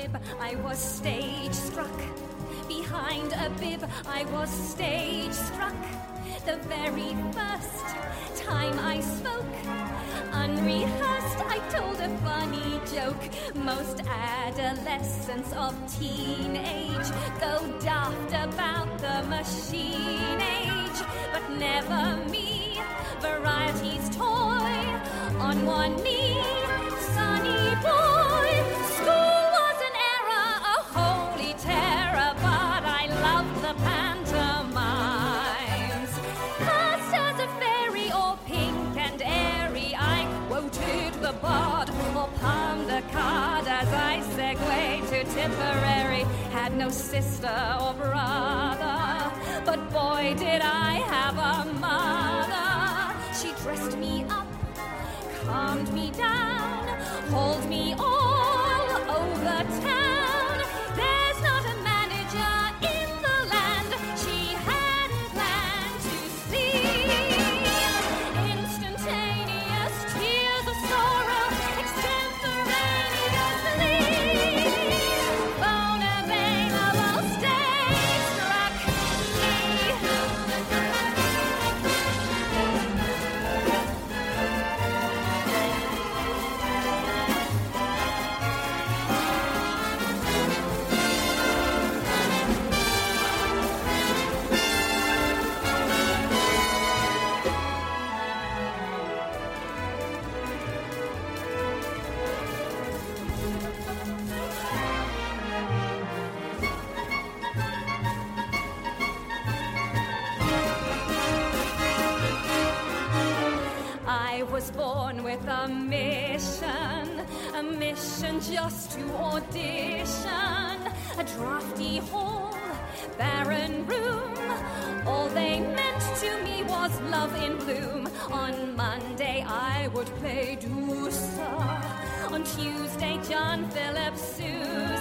rib, I was stage struck. Behind a bib, I was stage struck. The very first time I spoke, unrehearsed, I told a funny joke. Most adolescents of teenage go daft about the machine age, but never me. Variety's toy on one knee, Tipperary. Had no sister or brother, but boy did I have a mother. She dressed me up, calmed me down, hold me I was born with a mission, a mission just to audition. A drafty hall, barren room. All they meant to me was love in bloom. On Monday I would play Dousa. On Tuesday, John Philip Sousa.